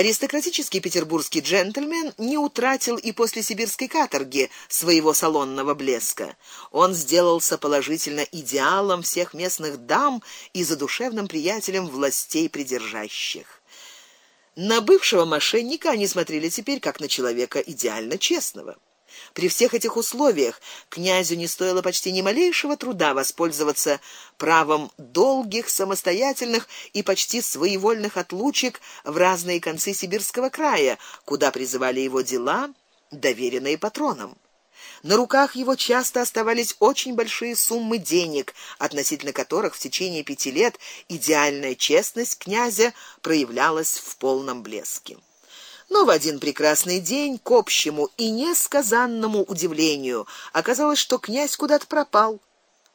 Аристократический петербургский джентльмен не утратил и после сибирской каторги своего салонного блеска. Он сделался положительно идеалом всех местных дам и задушевным приятелем властей придержащих. На бывшего мошенника они смотрели теперь как на человека идеально честного. При всех этих условиях князю не стоило почти ни малейшего труда воспользоваться правом долгих, самостоятельных и почти своевольных отлучек в разные концы сибирского края, куда призывали его дела, доверенные патронам. На руках его часто оставались очень большие суммы денег, относительно которых в течение пяти лет идеальная честность князя проявлялась в полном блеске. Но в один прекрасный день к общему и несказанному удивлению оказалось, что князь куда-то пропал,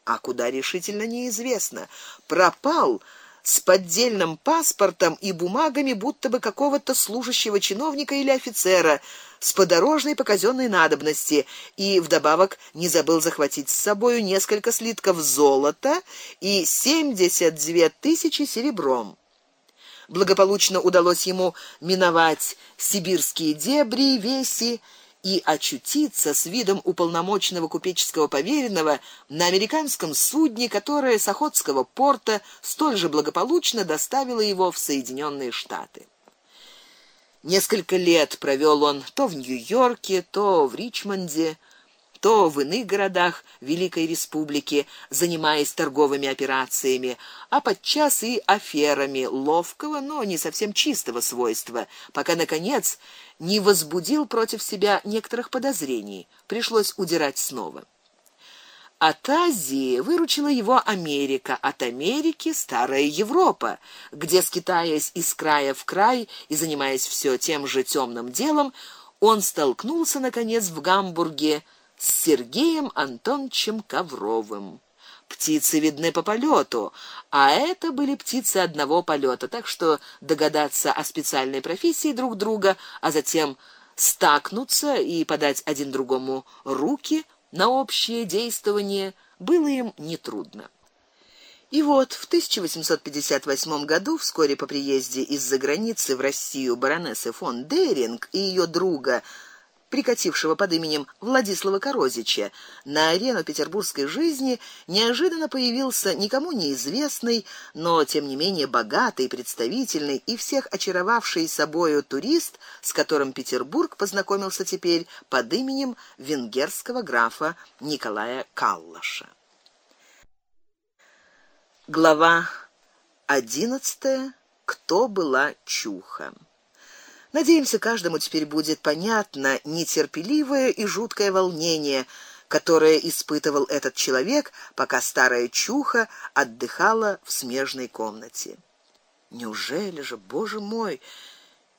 а куда решительно неизвестно. Пропал с поддельным паспортом и бумагами будто бы какого-то служащего чиновника или офицера с подорожной по казённой надобности и вдобавок не забыл захватить с собою несколько слитков золота и семьдесят две тысячи серебром благополучно удалось ему миновать сибирские дебри, веси и очутиться с видом уполномоченного купеческого поверенного на американском судне, которое с Охотского порта столь же благополучно доставило его в Соединенные Штаты. Несколько лет провел он то в Нью-Йорке, то в Ричмонде, то в иных городах Великой Республики, занимаясь торговыми операциями, а подчас и аферами ловкого, но не совсем чистого свойства, пока наконец не возбудил против себя некоторых подозрений. Пришлось удирать снова. От Азии выручила его Америка, от Америки старая Европа, где скитаясь из края в край и занимаясь все тем же темным делом, он столкнулся наконец в Гамбурге с Сергеем Антоновичем Ковровым. Птицы видны по полету, а это были птицы одного полета, так что догадаться о специальной профессии друг друга, а затем стакнуться и подать один другому руки на общее действование было им нетрудно. И вот в 1858 году, вскоре по приезде из-за границы в Россию баронессы фон Дейринг и ее друга прикатившего под именем Владислава Корозича, на арену петербургской жизни неожиданно появился никому неизвестный, но тем не менее богатый, представительный и всех очаровавший собою турист, с которым Петербург познакомился теперь под именем венгерского графа Николая Каллаша. Глава одиннадцатая. Кто была Чуха? Надеемся, каждому теперь будет понятно нетерпеливое и жуткое волнение, которое испытывал этот человек, пока старая чуха отдыхала в смежной комнате. Неужели же, боже мой,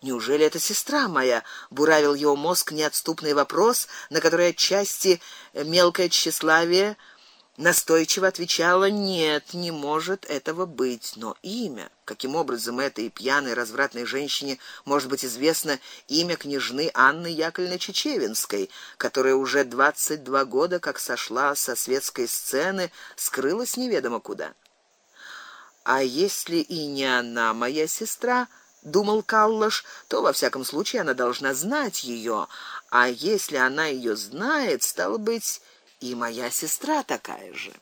Неужели это сестра моя? буравил его мозг неотступный вопрос, на который отчасти мелкое тщеславие настойчиво отвечала: "Нет, не может этого быть". Но имя, каким образом этой пьяной развратной женщине может быть известно имя княжны Анны Яковлевны Чечевинской, которая уже двадцать два года как сошла со светской сцены, скрылась неведомо куда. А если и не она, моя сестра, думал Каллаш, то во всяком случае она должна знать ее, а если она ее знает, стало быть, и моя сестра такая же.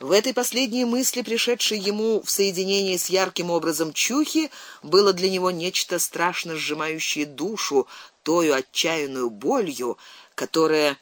В этой последней мысли, пришедшей ему в соединение с ярким образом чухи, было для него нечто страшно сжимающее душу, тою отчаянную болью, которая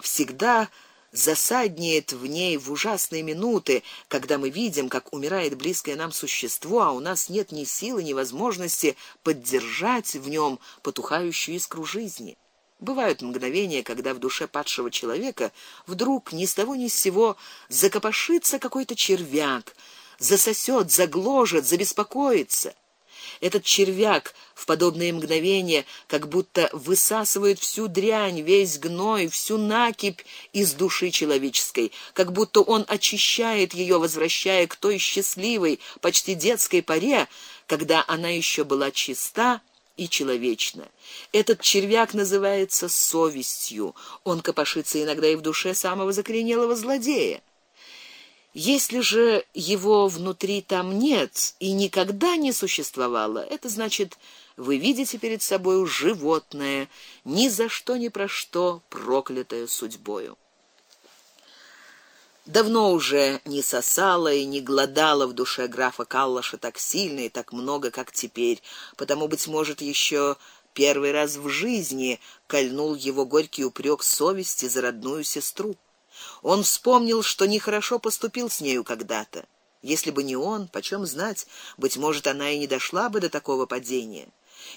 всегда засаднеет в ней в ужасные минуты, когда мы видим, как умирает близкое нам существо, а у нас нет ни силы, ни возможности поддержать в нем потухающую искру жизни. Бывают мгновения, когда в душе падшего человека вдруг ни с того ни с сего закопошится какой-то червяк, засосет, загложет, забеспокоится. Этот червяк в подобные мгновения как будто высасывает всю дрянь, весь гной, всю накипь из души человеческой, как будто он очищает ее, возвращая к той счастливой, почти детской поре, когда она еще была чиста и человечна. Этот червяк называется совестью. Он копошится иногда и в душе самого закоренелого злодея. Если же его внутри там нет и никогда не существовало, это значит, вы видите перед собой животное, ни за что ни про что проклятое судьбою. Давно уже не сосала и не глодала в душе графа Каллаша так сильно и так много, как теперь, потому быть может еще первый раз в жизни кольнул его горький упрек совести за родную сестру. Он вспомнил, что нехорошо поступил с нею когда-то. Если бы не он, почем знать, быть может, она и не дошла бы до такого падения.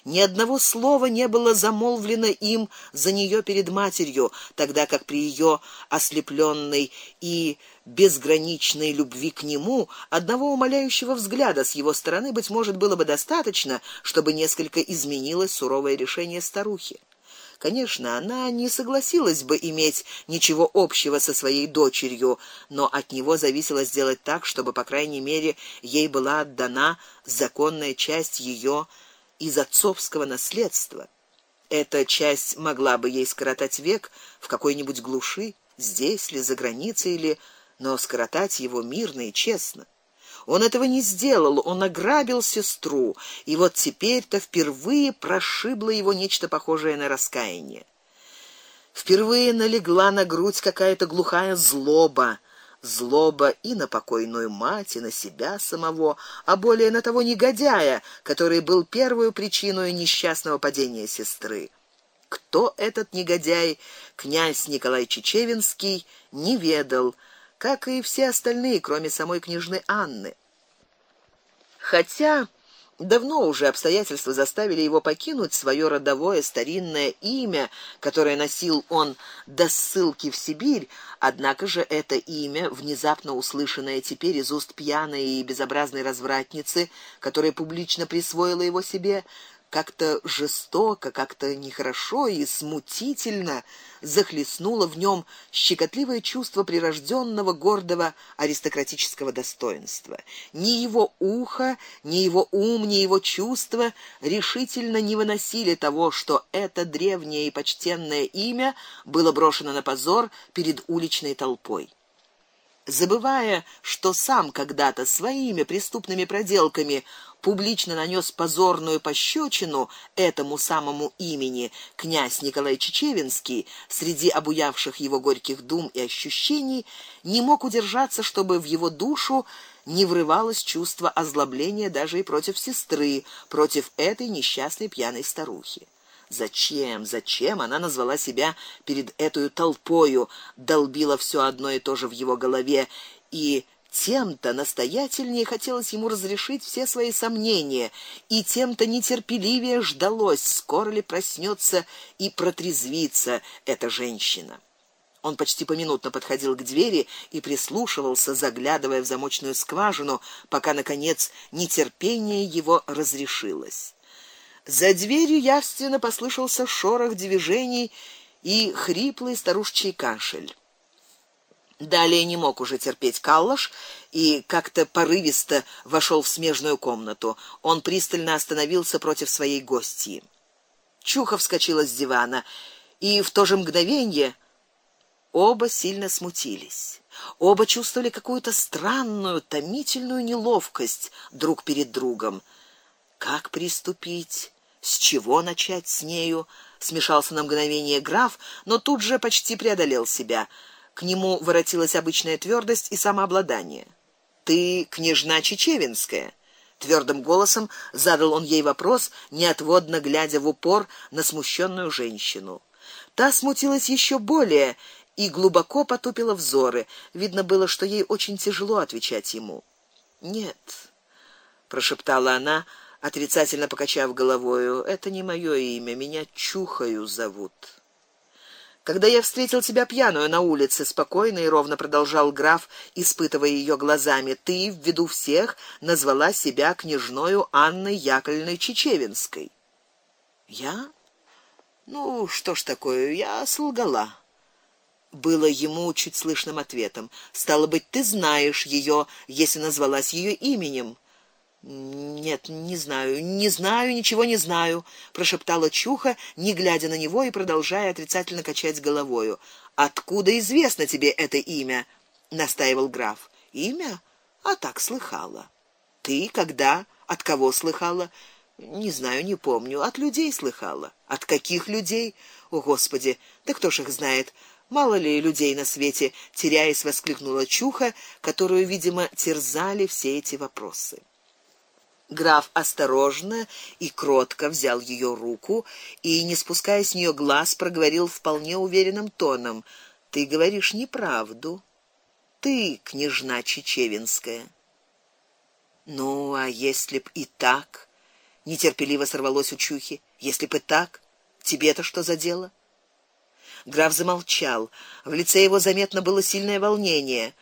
Ни одного слова не было замолвлено им за нее перед матерью, тогда как при ее ослепленной и безграничной любви к нему одного умоляющего взгляда с его стороны быть может было бы достаточно, чтобы несколько изменилось суровое решение старухи. Конечно, она не согласилась бы иметь ничего общего со своей дочерью, но от него зависело сделать так, чтобы по крайней мере ей была отдана законная часть ее из отцовского наследства. Эта часть могла бы ей скоротать век в какой-нибудь глуши, здесь ли, за границей или, но скоротать его мирно и честно. Он этого не сделал, он ограбил сестру, и вот теперь-то впервые прошибло его нечто похожее на раскаяние. Впервые налегла на грудь какая-то глухая злоба, злоба и на покойную мать, и на себя самого, а более на того негодяя, который был первой причиной несчастного падения сестры. Кто этот негодяй, князь Николай Чечевинский, не ведал как и все остальные, кроме самой княжны Анны. Хотя давно уже обстоятельства заставили его покинуть свое родовое старинное имя, которое носил он до ссылки в Сибирь, однако же это имя, внезапно услышанное теперь из уст пьяной и безобразной развратницы, которая публично присвоила его себе, как-то жестоко, как-то нехорошо и смутительно захлестнуло в нем щекотливое чувство прирожденного гордого аристократического достоинства. Ни его ухо, ни его ум, ни его чувства решительно не выносили того, что это древнее и почтенное имя было брошено на позор перед уличной толпой забывая, что сам когда-то своими преступными проделками публично нанес позорную пощечину этому самому имени князь Николай Чечевинский, среди обуявших его горьких дум и ощущений не мог удержаться, чтобы в его душу не врывалось чувство озлобления даже и против сестры, против этой несчастной пьяной старухи. Зачем, зачем она назвала себя перед этой толпою, долбила все одно и то же в его голове и тем-то настоятельнее хотелось ему разрешить все свои сомнения, и тем-то нетерпеливее ждалось, скоро ли проснется и протрезвится эта женщина. Он почти поминутно подходил к двери и прислушивался, заглядывая в замочную скважину, пока наконец нетерпение его разрешилось. За дверью явственно послышался шорох движений и хриплый старушечий кашель. Далее не мог уже терпеть Каллаш и как-то порывисто вошел в смежную комнату. Он пристально остановился против своей гостьи. Чуха вскочила с дивана, и в то же мгновение оба сильно смутились. Оба чувствовали какую-то странную, томительную неловкость друг перед другом. Как приступить? С чего начать с нею? Смешался на мгновение граф, но тут же почти преодолел себя. К нему воротилась обычная твердость и самообладание. Ты княжна Чечевинская? Твердым голосом задал он ей вопрос, неотводно глядя в упор на смущенную женщину. Та смутилась еще более и глубоко потупила взоры. Видно было, что ей очень тяжело отвечать ему. Нет, прошептала она, отрицательно покачав головою. Это не мое имя, меня Чухаю зовут. Когда я встретил тебя пьяную на улице, спокойно и ровно продолжал граф, испытывая ее глазами, ты в виду всех назвала себя княжною Анной Яковлевной Чечевинской. Я? Ну, что ж такое, я солгала. Было ему чуть слышным ответом. Стало быть, ты знаешь ее, если назвалась ее именем. Нет, не знаю, не знаю, ничего не знаю, прошептала Чуха, не глядя на него и продолжая отрицательно качать головою. Откуда известно тебе это имя? настаивал граф. Имя? А так слыхала. Ты когда? От кого слыхала? Не знаю, не помню. От людей слыхала. От каких людей? О, господи, да кто ж их знает? Мало ли людей на свете, теряясь, воскликнула Чуха, которую, видимо, терзали все эти вопросы. Граф осторожно и кротко взял ее руку и, не спуская с нее глаз, проговорил вполне уверенным тоном: "Ты говоришь неправду. Ты княжна Чечевинская". Ну, а если б и так? Нетерпеливо сорвалось у Чухи. Если бы так, тебе-то что за дело? Граф замолчал. В лице его заметно было сильное волнение.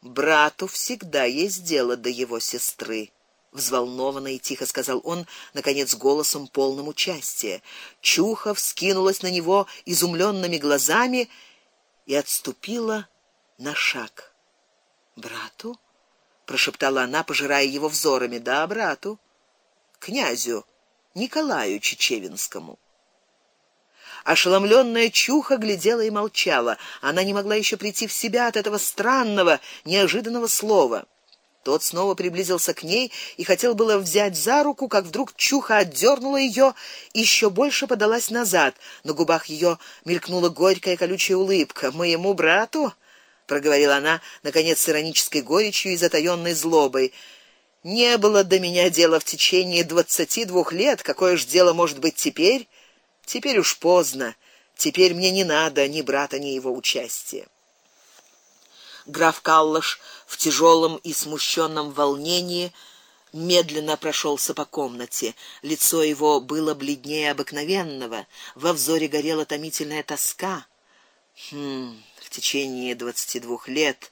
Брату всегда есть дело до его сестры, взволнованно и тихо сказал он, наконец голосом полным участия. Чуха вскинулась на него изумленными глазами и отступила на шаг. Брату? прошептала она, пожирая его взорами. Да, брату, князю Николаю Чечевинскому. Ошеломленная Чуха глядела и молчала. Она не могла еще прийти в себя от этого странного, неожиданного слова. Тот снова приблизился к ней и хотел было взять за руку, как вдруг Чуха отдернула ее и еще больше подалась назад. На губах ее мелькнула горькая колючая улыбка. Моему брату, проговорила она наконец с иронической горечью и затаённой злобой. Не было до меня дела в течение двадцати двух лет, какое ж дело может быть теперь? Теперь уж поздно. Теперь мне не надо ни брата, ни его участия. Граф Каллаш в тяжелом и смущенном волнении медленно прошелся по комнате. Лицо его было бледнее обыкновенного, во взоре горела томительная тоска. Хм, в течение двадцати двух лет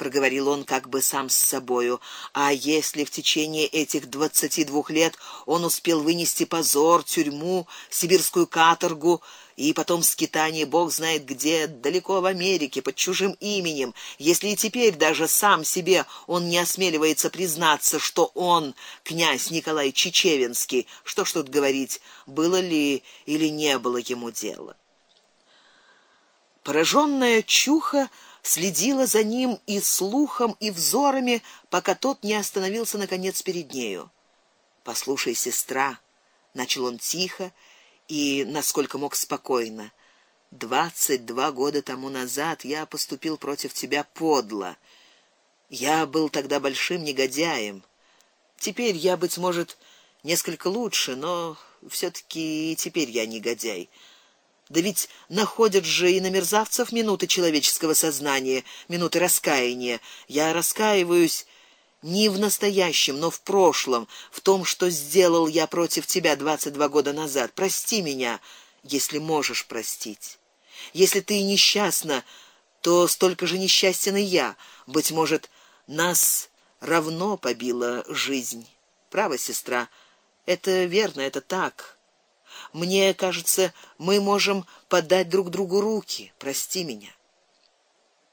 проговорил он как бы сам с собою. А если в течение этих двадцати двух лет он успел вынести позор, тюрьму, сибирскую каторгу и потом скитание бог знает где, далеко в Америке под чужим именем, если и теперь даже сам себе он не осмеливается признаться, что он князь Николай Чечевинский, что ж тут говорить, было ли или не было ему дела. Пораженная чуха следила за ним и слухом, и взорами, пока тот не остановился наконец перед нею. Послушай, сестра, начал он тихо и насколько мог спокойно. Двадцать два года тому назад я поступил против тебя подло. Я был тогда большим негодяем. Теперь я быть может несколько лучше, но все таки теперь я негодяй. Да ведь находят же и на мерзавцев минуты человеческого сознания, минуты раскаяния. Я раскаиваюсь не в настоящем, но в прошлом, в том, что сделал я против тебя двадцать два года назад. Прости меня, если можешь простить. Если ты несчастна, то столько же несчастен и я. Быть может, нас равно побила жизнь. Право, сестра, это верно, это так. Мне кажется, мы можем подать друг другу руки. Прости меня.